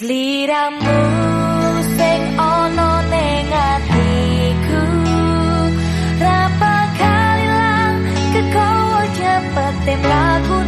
Liramu sing ana ning atiku. Rapa kalilang kekau cepet tim lagu